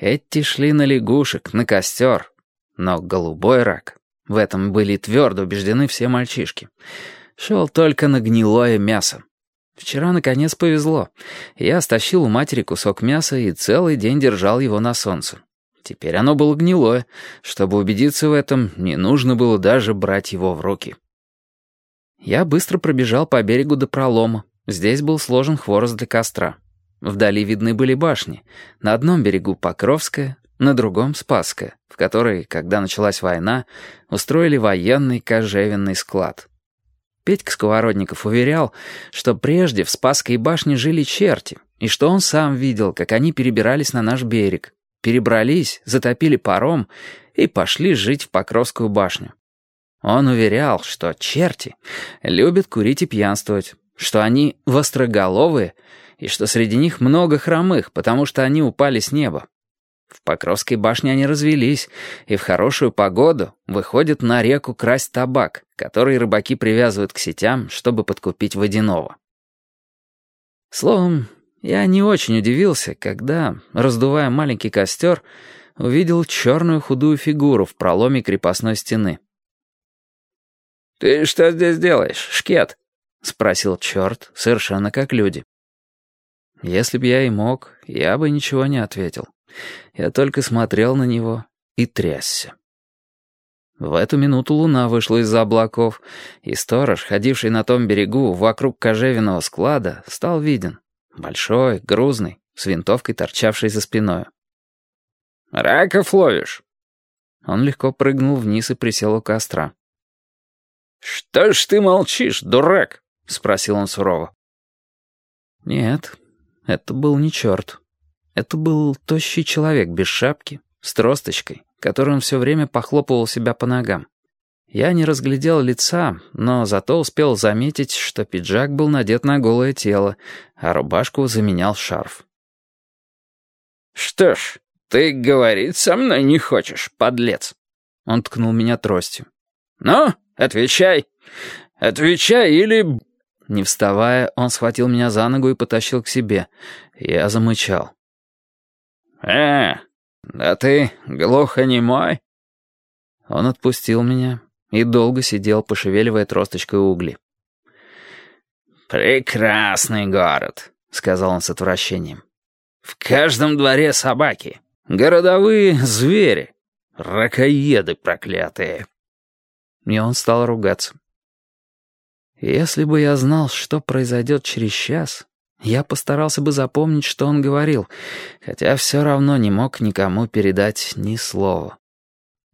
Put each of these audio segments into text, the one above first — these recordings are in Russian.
Эти шли на лягушек, на костер. Но голубой рак, в этом были твердо убеждены все мальчишки, шел только на гнилое мясо. Вчера, наконец, повезло. Я стащил у матери кусок мяса и целый день держал его на солнце. Теперь оно было гнилое. Чтобы убедиться в этом, не нужно было даже брать его в руки. Я быстро пробежал по берегу до пролома. Здесь был сложен хворост для костра. Вдали видны были башни. На одном берегу Покровская, на другом — Спасская, в которой, когда началась война, устроили военный кожевенный склад. Петька Сковородников уверял, что прежде в Спасской башне жили черти, и что он сам видел, как они перебирались на наш берег, перебрались, затопили паром и пошли жить в Покровскую башню. Он уверял, что черти любят курить и пьянствовать, что они востроголовые — и что среди них много хромых, потому что они упали с неба. В Покровской башне они развелись, и в хорошую погоду выходят на реку красть табак, который рыбаки привязывают к сетям, чтобы подкупить водяного. Словом, я не очень удивился, когда, раздувая маленький костер, увидел черную худую фигуру в проломе крепостной стены. «Ты что здесь делаешь, шкет?» — спросил черт, совершенно как люди. Если б я и мог, я бы ничего не ответил. Я только смотрел на него и трясся. В эту минуту луна вышла из-за облаков, и сторож, ходивший на том берегу вокруг кожевенного склада, стал виден. Большой, грузный, с винтовкой, торчавшей за спиной. «Раков ловишь?» Он легко прыгнул вниз и присел у костра. «Что ж ты молчишь, дурак?» — спросил он сурово. «Нет, это был не черт. Это был тощий человек без шапки, с тросточкой, которым он все время похлопывал себя по ногам. Я не разглядел лица, но зато успел заметить, что пиджак был надет на голое тело, а рубашку заменял шарф. «Что ж, ты говорить со мной не хочешь, подлец?» Он ткнул меня тростью. «Ну, отвечай. Отвечай или не вставая, он схватил меня за ногу и потащил к себе. Я замычал. «Э, да ты глухонемой?» Он отпустил меня и долго сидел, пошевеливая тросточкой угли. «Прекрасный город», — сказал он с отвращением. «В каждом дворе собаки, городовые звери, ракоеды проклятые». И он стал ругаться. Если бы я знал, что произойдет через час, я постарался бы запомнить, что он говорил, хотя все равно не мог никому передать ни слова.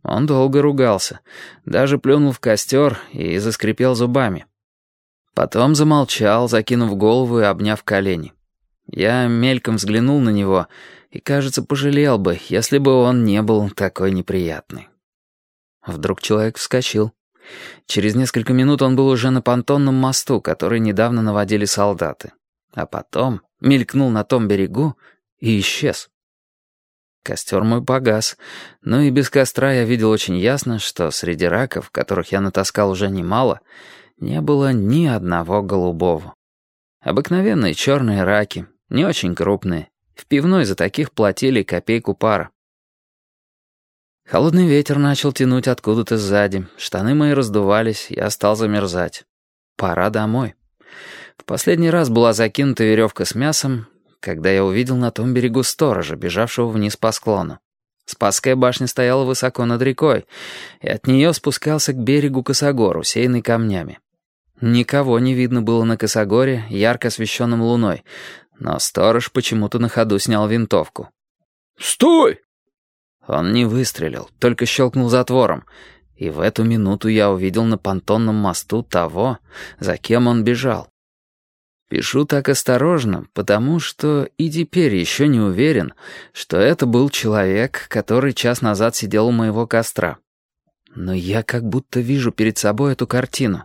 Он долго ругался, даже плюнул в костер и заскрипел зубами. Потом замолчал, закинув голову и обняв колени. Я мельком взглянул на него и, кажется, пожалел бы, если бы он не был такой неприятный. Вдруг человек вскочил. Через несколько минут он был уже на понтонном мосту, который недавно наводили солдаты. А потом мелькнул на том берегу и исчез. Костер мой погас, но и без костра я видел очень ясно, что среди раков, которых я натаскал уже немало, не было ни одного голубого. Обыкновенные черные раки, не очень крупные. В пивной за таких платили копейку пара. Холодный ветер начал тянуть откуда-то сзади. Штаны мои раздувались, я стал замерзать. Пора домой. В последний раз была закинута веревка с мясом, когда я увидел на том берегу сторожа, бежавшего вниз по склону. Спасская башня стояла высоко над рекой, и от нее спускался к берегу косогор, усеянный камнями. Никого не видно было на косогоре, ярко освещенном луной, но сторож почему-то на ходу снял винтовку. «Стой!» Он не выстрелил, только щелкнул затвором. И в эту минуту я увидел на понтонном мосту того, за кем он бежал. Пишу так осторожно, потому что и теперь еще не уверен, что это был человек, который час назад сидел у моего костра. Но я как будто вижу перед собой эту картину.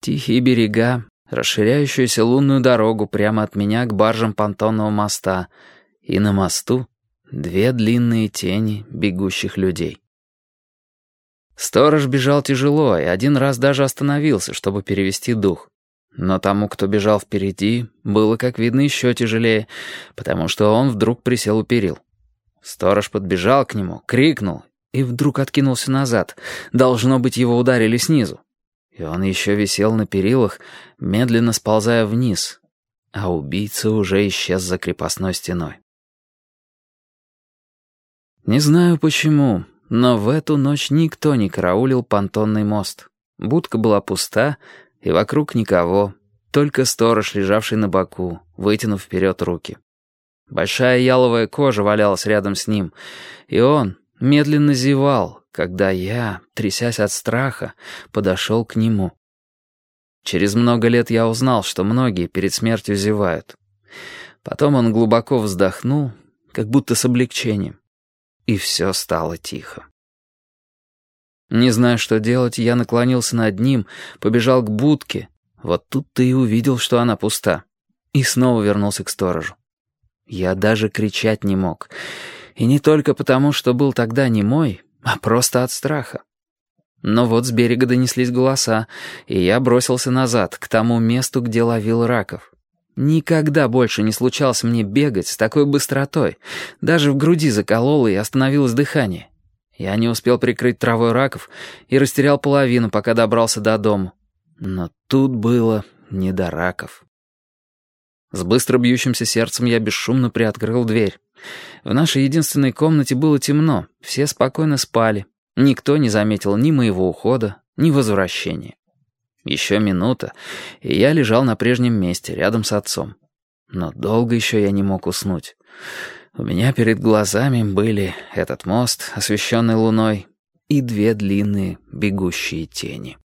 Тихие берега, расширяющуюся лунную дорогу прямо от меня к баржам понтонного моста, и на мосту Две длинные тени бегущих людей. Сторож бежал тяжело и один раз даже остановился, чтобы перевести дух. Но тому, кто бежал впереди, было, как видно, еще тяжелее, потому что он вдруг присел у перил. Сторож подбежал к нему, крикнул и вдруг откинулся назад. Должно быть, его ударили снизу. И он еще висел на перилах, медленно сползая вниз, а убийца уже исчез за крепостной стеной. Не знаю почему, но в эту ночь никто не караулил понтонный мост. Будка была пуста, и вокруг никого, только сторож, лежавший на боку, вытянув вперед руки. Большая яловая кожа валялась рядом с ним, и он медленно зевал, когда я, трясясь от страха, подошел к нему. Через много лет я узнал, что многие перед смертью зевают. Потом он глубоко вздохнул, как будто с облегчением, и все стало тихо. Не зная, что делать, я наклонился над ним, побежал к будке. Вот тут ты и увидел, что она пуста. И снова вернулся к сторожу. Я даже кричать не мог. И не только потому, что был тогда не мой, а просто от страха. Но вот с берега донеслись голоса, и я бросился назад, к тому месту, где ловил раков. Никогда больше не случалось мне бегать с такой быстротой. Даже в груди закололо и остановилось дыхание. Я не успел прикрыть травой раков и растерял половину, пока добрался до дома. Но тут было не до раков. С быстро бьющимся сердцем я бесшумно приоткрыл дверь. В нашей единственной комнате было темно, все спокойно спали. Никто не заметил ни моего ухода, ни возвращения. Еще минута, и я лежал на прежнем месте, рядом с отцом. Но долго еще я не мог уснуть. У меня перед глазами были этот мост, освещенный луной, и две длинные бегущие тени.